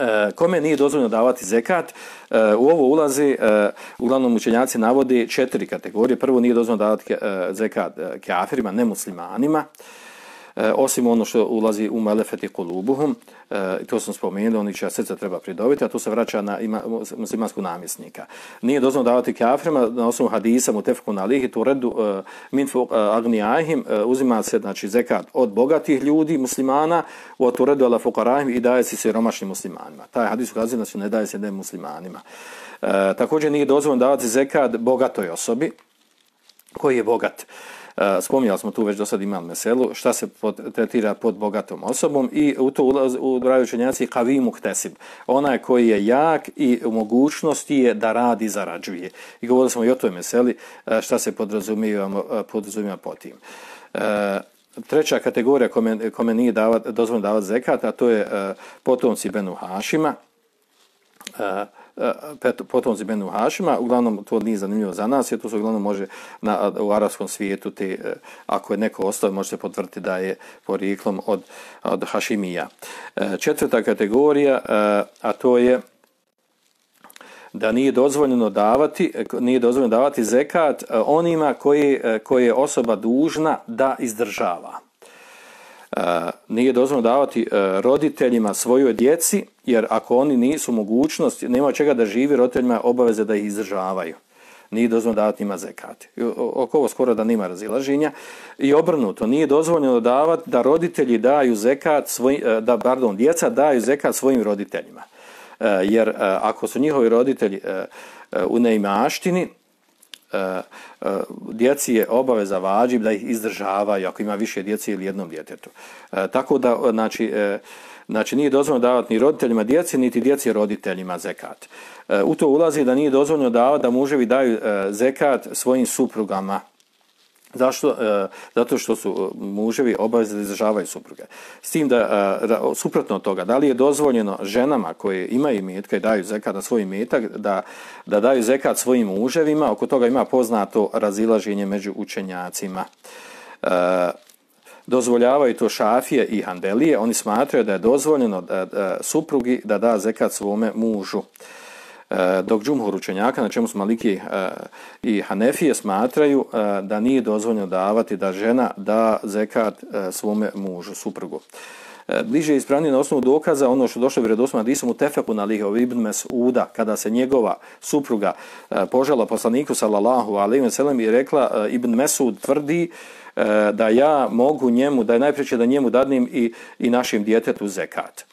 E, kome nije dozvoljeno davati zekat, e, u ovo ulazi, e, uglavnom učenjaci navodi četiri kategorije. Prvo nije dozvoljeno davati e, zekat kafirima, nemuslimanima. E, osim ono što ulazi u malefeti kolubuhum, e, to sam spomenuo, oni će srca treba pridobiti, a to se vraća na ima, muslimansku namjesnika. Nije dozvoljeno davati kafirima na osnovu hadisa mu tefku na lihi, tu redu e, minfu e, agnijahim, e, uzima se znači, zekat od bogatih ljudi, muslimana, u tu redu ala fukarahim i daje se siromašnim muslimanima. Taj hadis ukazuje da se ne daje se ne muslimanima. E, također nije dozvoljeno davati zekat bogatoj osobi, koji je bogat. Spominjali smo tu već do sad imali meselu, šta se pod, tretira pod bogatom osobom i u to ulaz, u draju učenjaci kavi htesib. Onaj koji je jak i u mogućnosti je da radi i zarađuje. I govorili smo i o toj meseli šta se podrazumijeva, podrazumijamo podrazumijeva po tim. Treća kategorija kome, kome nije davat, dozvoljeno davati zekat, a to je potomci Benu Hašima. E, potomci Benu Hašima, uglavnom to nije zanimljivo za nas, jer to se uglavnom može na, u arabskom svijetu, te, eh, ako je neko ostao, može se potvrditi da je porijeklom od, od Hašimija. Eh, četvrta kategorija, eh, a to je da nije dozvoljeno davati, nije dozvoljeno davati zekat onima koji, koje je osoba dužna da izdržava nije dozvoljeno davati e, roditeljima svojoj djeci, jer ako oni nisu mogućnost, nema čega da živi, roditeljima obaveze da ih izdržavaju. Nije dozvoljeno davati ima zekati. Oko ovo skoro da nima razilaženja. I obrnuto, nije dozvoljeno davati da roditelji daju zekat, svoj, e, da, pardon, djeca daju zekat svojim roditeljima. E, jer ako su njihovi roditelji u neimaštini, E, e, djeci je obaveza vađib da ih izdržavaju ako ima više djece ili jednom djetetu. E, tako da, znači, znači nije dozvoljeno davati ni roditeljima djeci, niti djeci roditeljima zekat. U to ulazi da nije dozvoljeno davati da muževi daju zekat svojim suprugama. Zašto? E, zato što su e, muževi obavezni da izražavaju supruge. S tim da, e, suprotno od toga, da li je dozvoljeno ženama koje imaju imetka i daju zekat na svoj imetak, da, da daju zekat svojim muževima, oko toga ima poznato razilaženje među učenjacima. E, dozvoljavaju to šafije i handelije, oni smatraju da je dozvoljeno da, da, suprugi da da zekat svome mužu. E, E, dok džumhur učenjaka, na čemu su maliki e, i hanefije, smatraju e, da nije dozvoljeno davati da žena da zekat svome mužu, suprugu. Bliže je ispravnije na osnovu dokaza ono što došlo u hadisom Adisom u Tefeku na lihe Ibn Mes'uda, kada se njegova supruga požela poslaniku sallallahu alaihi wa sallam i rekla Ibn Mes'ud tvrdi da ja mogu njemu, da je najpreće da njemu dadnim i, i našim djetetu zekat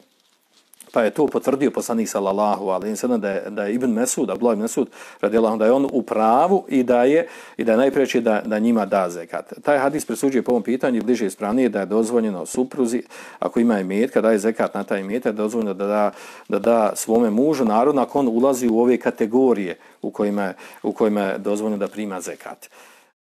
pa je to potvrdio poslanik sallallahu alejhi ve sellem da je da je Ibn Mesud, Abdullah ibn Mesud radijallahu da je on u pravu i da je i da je najpreče da da njima da zekat. Taj hadis presuđuje po ovom pitanju bliže ispravnije da je dozvoljeno supruzi ako ima imetka da je zekat na taj imetak dozvoljeno da da da da svome mužu narodno ako on ulazi u ove kategorije u kojima u kojima je dozvoljeno da prima zekat.